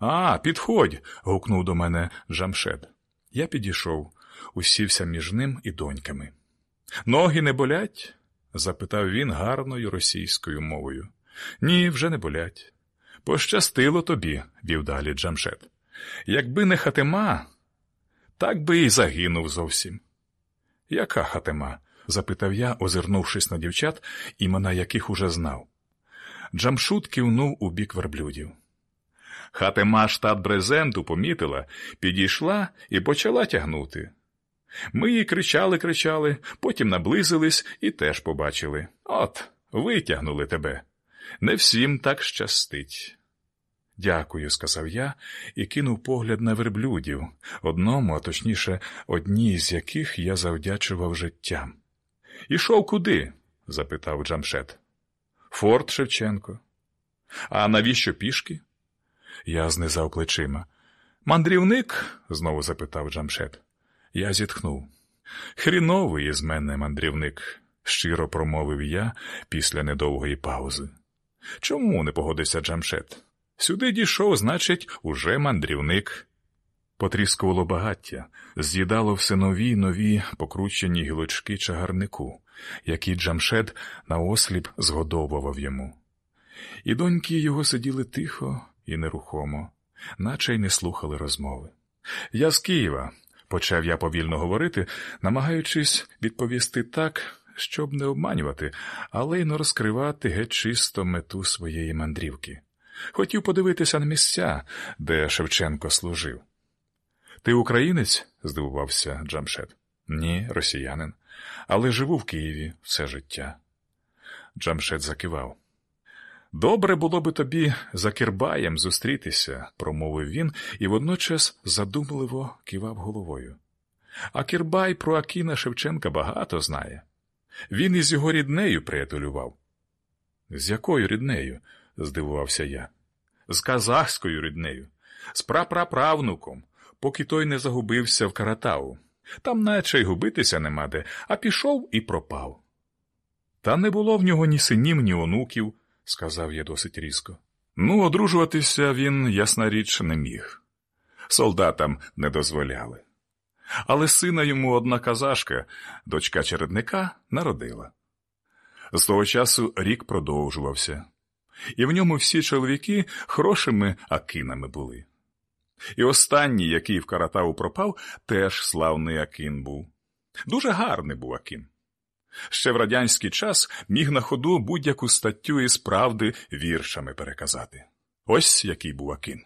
А, підходь. гукнув до мене Джамшед. Я підійшов, усівся між ним і доньками. Ноги не болять? запитав він гарною російською мовою. Ні, вже не болять. Пощастило тобі, вів далі Джамшет. Якби не хатима, так би і загинув зовсім. Яка хатима? запитав я, озирнувшись на дівчат, імена яких уже знав. Джамшут кивнув у бік верблюдів. Хатима штат брезенту помітила, підійшла і почала тягнути. Ми їй кричали, кричали, потім наблизились і теж побачили. От, витягнули тебе. Не всім так щастить. Дякую, сказав я і кинув погляд на верблюдів, одному, а точніше, одній з яких я завдячував життям. Ішов куди? запитав Джамшет. Форт Шевченко. А навіщо пішки? Я знизав плечима. Мандрівник? знову запитав Джамшет. Я зітхнув. Хріновий із мене мандрівник, щиро промовив я після недовгої паузи. Чому не погодився Джамшет? Сюди дійшов, значить, уже мандрівник. Потріскувало багаття, з'їдало все нові нові покручені гілочки чагарнику, які Джамшед наосліп згодовував йому. І доньки його сиділи тихо і нерухомо, наче й не слухали розмови. Я з Києва, почав я повільно говорити, намагаючись відповісти так, щоб не обманювати, але й не розкривати геть чисто мету своєї мандрівки. Хотів подивитися на місця, де Шевченко служив. Ти українець? здивувався Джамшет. Ні, росіянин, але живу в Києві все життя. Джамшет закивав. Добре було би тобі за Кирбаєм зустрітися, промовив він і водночас задумливо кивав головою. А Кирбай про Акіна Шевченка багато знає. Він із його ріднею приятелював. З якою ріднею? здивувався я. З казахською ріднею, з прапраправнуком, поки той не загубився в Каратау. Там наче й губитися нема де, а пішов і пропав. Та не було в нього ні синів, ні онуків, сказав я досить різко. Ну, одружуватися він, ясна річ, не міг. Солдатам не дозволяли. Але сина йому одна казашка, дочка чередника, народила. З того часу рік продовжувався і в ньому всі чоловіки хорошими акинами були. І останній, який в Каратау пропав, теж славний акин був. Дуже гарний був акин. Ще в радянський час міг на ходу будь-яку статтю із правди віршами переказати. Ось який був акин.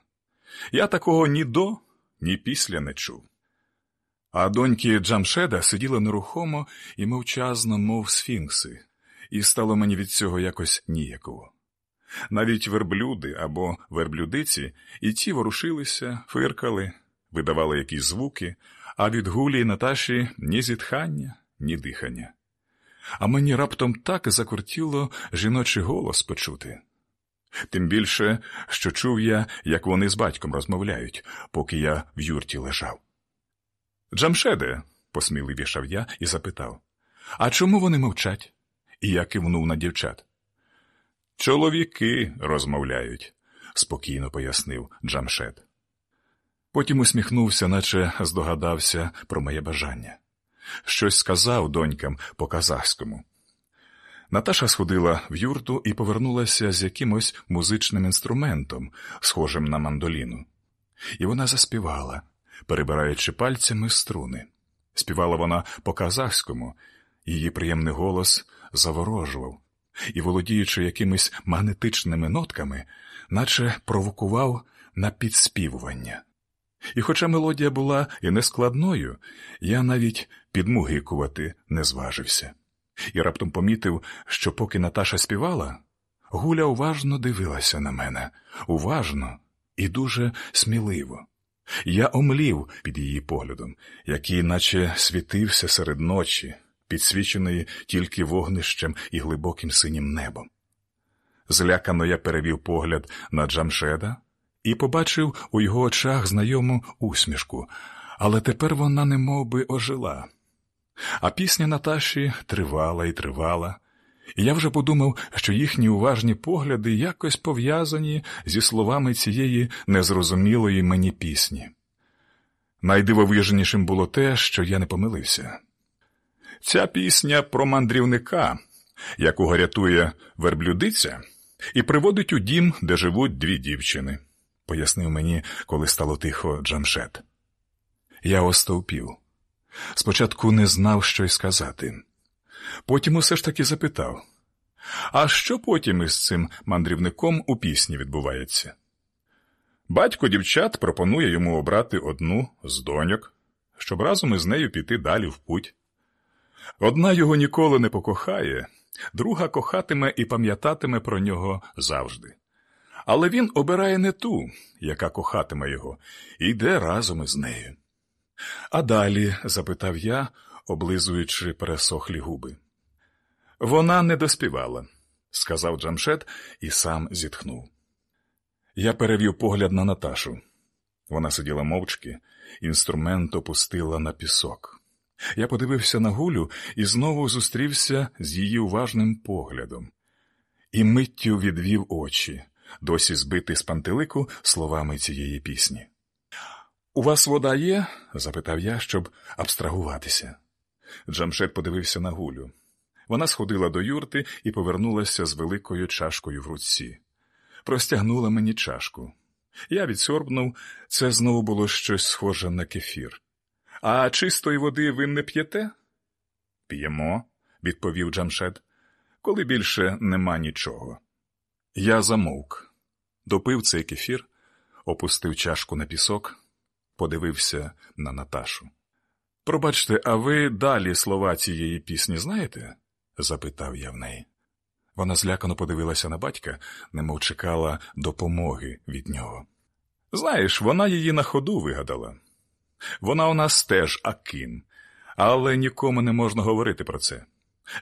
Я такого ні до, ні після не чув. А доньки Джамшеда сиділи нерухомо і мовчазно, мов сфінкси, і стало мені від цього якось ніяково. Навіть верблюди або верблюдиці і ті ворушилися, фиркали, видавали якісь звуки, а від гулі Наташі ні зітхання, ні дихання. А мені раптом так закортіло жіночий голос почути. Тим більше, що чув я, як вони з батьком розмовляють, поки я в юрті лежав. Джамшеде, посміливішав я і запитав, а чому вони мовчать? І я кивнув на дівчат. Чоловіки розмовляють, спокійно пояснив Джамшет. Потім усміхнувся, наче здогадався про моє бажання. Щось сказав донькам по казахському. Наташа сходила в юрту і повернулася з якимось музичним інструментом, схожим на мандоліну. І вона заспівала, перебираючи пальцями струни. Співала вона по казахському, її приємний голос заворожував і, володіючи якимись магнетичними нотками, наче провокував на підспівування. І хоча мелодія була і нескладною, я навіть підмугикувати не зважився, і раптом помітив, що поки Наташа співала, Гуля уважно дивилася на мене, уважно і дуже сміливо. Я омлів під її поглядом, який наче світився серед ночі, підсвіченої тільки вогнищем і глибоким синім небом. Злякано я перевів погляд на Джамшеда і побачив у його очах знайому усмішку, але тепер вона немов би ожила. А пісня Наташі тривала і тривала, І я вже подумав, що їхні уважні погляди якось пов'язані зі словами цієї незрозумілої мені пісні. Найдивовижнішим було те, що я не помилився. Ця пісня про мандрівника, якого рятує верблюдиця, і приводить у дім, де живуть дві дівчини, пояснив мені, коли стало тихо Джамшет. Я остовпів. Спочатку не знав, що й сказати. Потім усе ж таки запитав А що потім із цим мандрівником у пісні відбувається? Батько дівчат пропонує йому обрати одну з доньок, щоб разом із нею піти далі в путь. Одна його ніколи не покохає, друга кохатиме і пам'ятатиме про нього завжди. Але він обирає не ту, яка кохатиме його, і йде разом із нею. А далі? запитав я, облизуючи пересохлі губи. Вона не доспівала, сказав Джамшет і сам зітхнув. Я перевів погляд на Наташу. Вона сиділа мовчки, інструмент опустила на пісок. Я подивився на гулю і знову зустрівся з її уважним поглядом. І миттю відвів очі, досі збитий з пантелику словами цієї пісні. У вас вода є? запитав я, щоб абстрагуватися. Джамшет подивився на гулю. Вона сходила до юрти і повернулася з великою чашкою в руці. Простягнула мені чашку. Я відсорбнув, це знову було щось схоже на кефір. А чистої води ви не п'єте? П'ємо, відповів Джамшет, коли більше нема нічого. Я замовк, допив цей кефір, опустив чашку на пісок, подивився на Наташу. Пробачте, а ви далі слова цієї пісні знаєте? запитав я в неї. Вона злякано подивилася на батька, немов чекала допомоги від нього. Знаєш, вона її на ходу вигадала. Вона у нас теж акин, але нікому не можна говорити про це.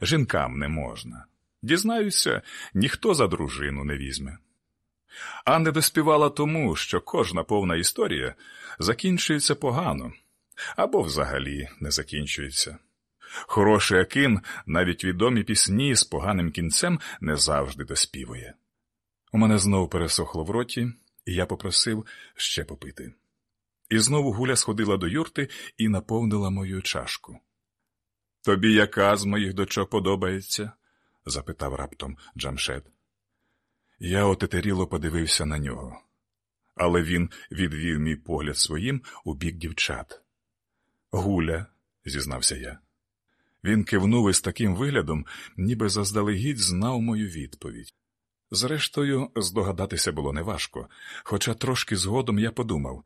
Жінкам не можна. Дізнаюся, ніхто за дружину не візьме. А не доспівала тому, що кожна повна історія закінчується погано або взагалі не закінчується. Хороший Акин навіть відомі пісні з поганим кінцем не завжди доспівує. У мене знову пересохло в роті, і я попросив ще попити. І знову гуля сходила до юрти і наповнила мою чашку. Тобі яка з моїх дочок подобається? запитав раптом Джамшет. Я отетеріло подивився на нього, але він відвів мій погляд своїм у бік дівчат. Гуля, зізнався я. Він кивнув із таким виглядом, ніби заздалегідь знав мою відповідь. Зрештою, здогадатися було неважко, хоча трошки згодом я подумав